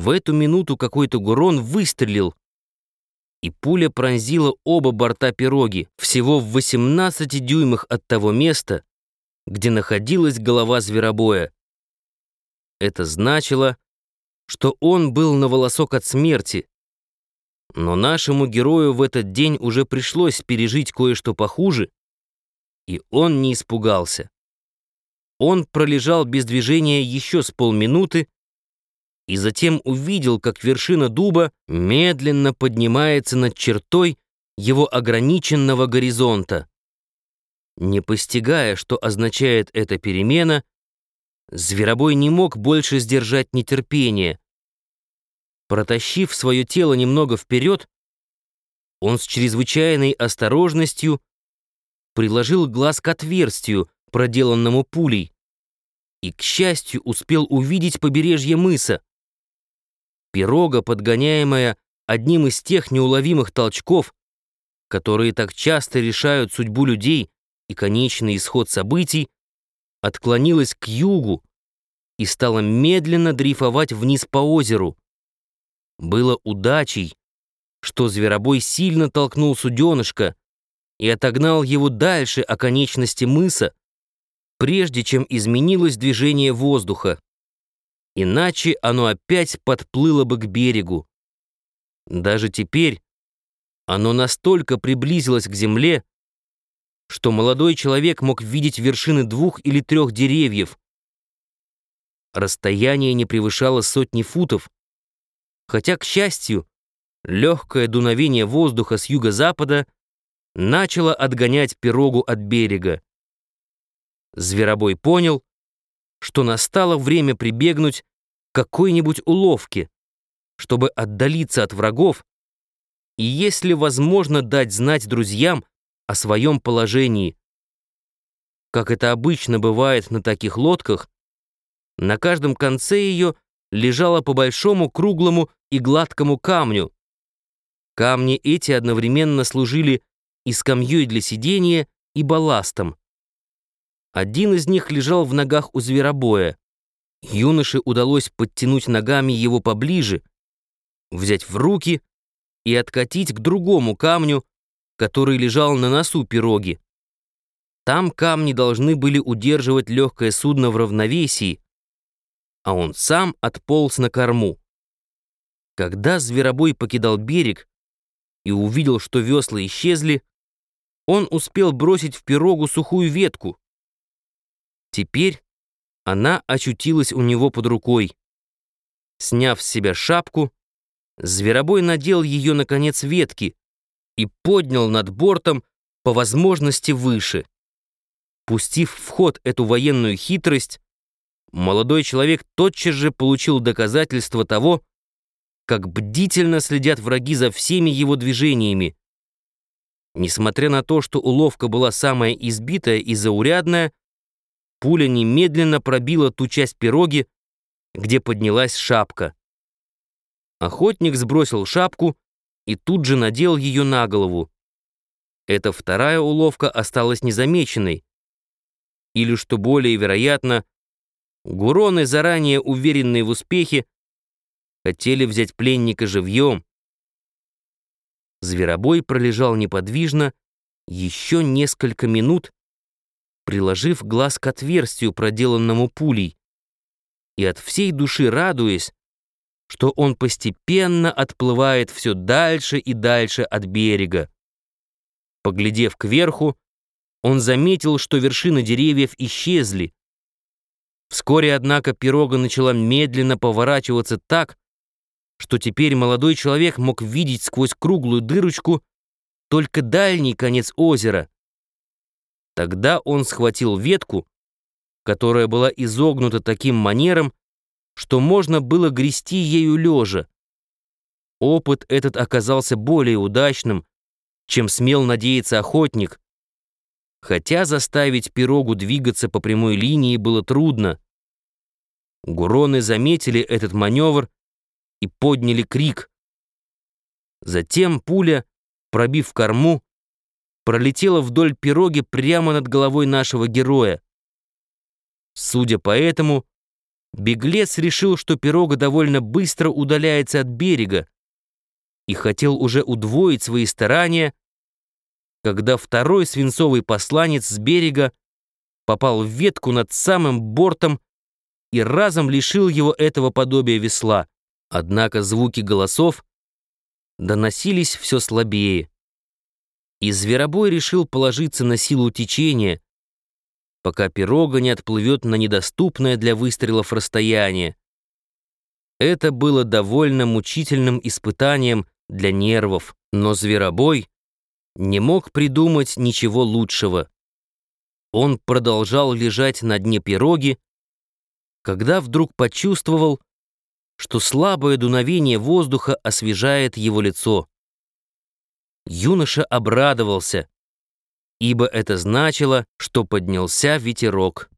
В эту минуту какой-то гурон выстрелил, и пуля пронзила оба борта пироги, всего в 18 дюймах от того места, где находилась голова зверобоя. Это значило, что он был на волосок от смерти. Но нашему герою в этот день уже пришлось пережить кое-что похуже, и он не испугался. Он пролежал без движения еще с полминуты, и затем увидел, как вершина дуба медленно поднимается над чертой его ограниченного горизонта. Не постигая, что означает эта перемена, Зверобой не мог больше сдержать нетерпение. Протащив свое тело немного вперед, он с чрезвычайной осторожностью приложил глаз к отверстию, проделанному пулей, и, к счастью, успел увидеть побережье мыса. Пирога, подгоняемая одним из тех неуловимых толчков, которые так часто решают судьбу людей и конечный исход событий, отклонилась к югу и стала медленно дрейфовать вниз по озеру. Было удачей, что зверобой сильно толкнул суденышко и отогнал его дальше оконечности мыса, прежде чем изменилось движение воздуха иначе оно опять подплыло бы к берегу. Даже теперь оно настолько приблизилось к земле, что молодой человек мог видеть вершины двух или трех деревьев. Расстояние не превышало сотни футов, хотя, к счастью, легкое дуновение воздуха с юго-запада начало отгонять пирогу от берега. Зверобой понял, что настало время прибегнуть какой-нибудь уловке, чтобы отдалиться от врагов и, если возможно, дать знать друзьям о своем положении. Как это обычно бывает на таких лодках, на каждом конце ее лежало по большому круглому и гладкому камню. Камни эти одновременно служили и скамьей для сидения, и балластом. Один из них лежал в ногах у зверобоя. Юноше удалось подтянуть ногами его поближе, взять в руки и откатить к другому камню, который лежал на носу пироги. Там камни должны были удерживать легкое судно в равновесии, а он сам отполз на корму. Когда зверобой покидал берег и увидел, что весла исчезли, он успел бросить в пирогу сухую ветку, Теперь она очутилась у него под рукой. Сняв с себя шапку, зверобой надел ее на конец ветки и поднял над бортом по возможности выше. Пустив в ход эту военную хитрость, молодой человек тотчас же получил доказательство того, как бдительно следят враги за всеми его движениями. Несмотря на то, что уловка была самая избитая и заурядная, Пуля немедленно пробила ту часть пироги, где поднялась шапка. Охотник сбросил шапку и тут же надел ее на голову. Эта вторая уловка осталась незамеченной. Или, что более вероятно, гуроны, заранее уверенные в успехе, хотели взять пленника живьем. Зверобой пролежал неподвижно еще несколько минут, приложив глаз к отверстию, проделанному пулей, и от всей души радуясь, что он постепенно отплывает все дальше и дальше от берега. Поглядев кверху, он заметил, что вершины деревьев исчезли. Вскоре, однако, пирога начала медленно поворачиваться так, что теперь молодой человек мог видеть сквозь круглую дырочку только дальний конец озера. Тогда он схватил ветку, которая была изогнута таким манером, что можно было грести ею лежа. Опыт этот оказался более удачным, чем смел надеяться охотник, хотя заставить пирогу двигаться по прямой линии было трудно. Гуроны заметили этот маневр и подняли крик. Затем пуля, пробив корму, пролетела вдоль пироги прямо над головой нашего героя. Судя по этому, Беглец решил, что пирога довольно быстро удаляется от берега и хотел уже удвоить свои старания, когда второй свинцовый посланец с берега попал в ветку над самым бортом и разом лишил его этого подобия весла. Однако звуки голосов доносились все слабее. И зверобой решил положиться на силу течения, пока пирога не отплывет на недоступное для выстрелов расстояние. Это было довольно мучительным испытанием для нервов, но зверобой не мог придумать ничего лучшего. Он продолжал лежать на дне пироги, когда вдруг почувствовал, что слабое дуновение воздуха освежает его лицо. Юноша обрадовался, ибо это значило, что поднялся ветерок.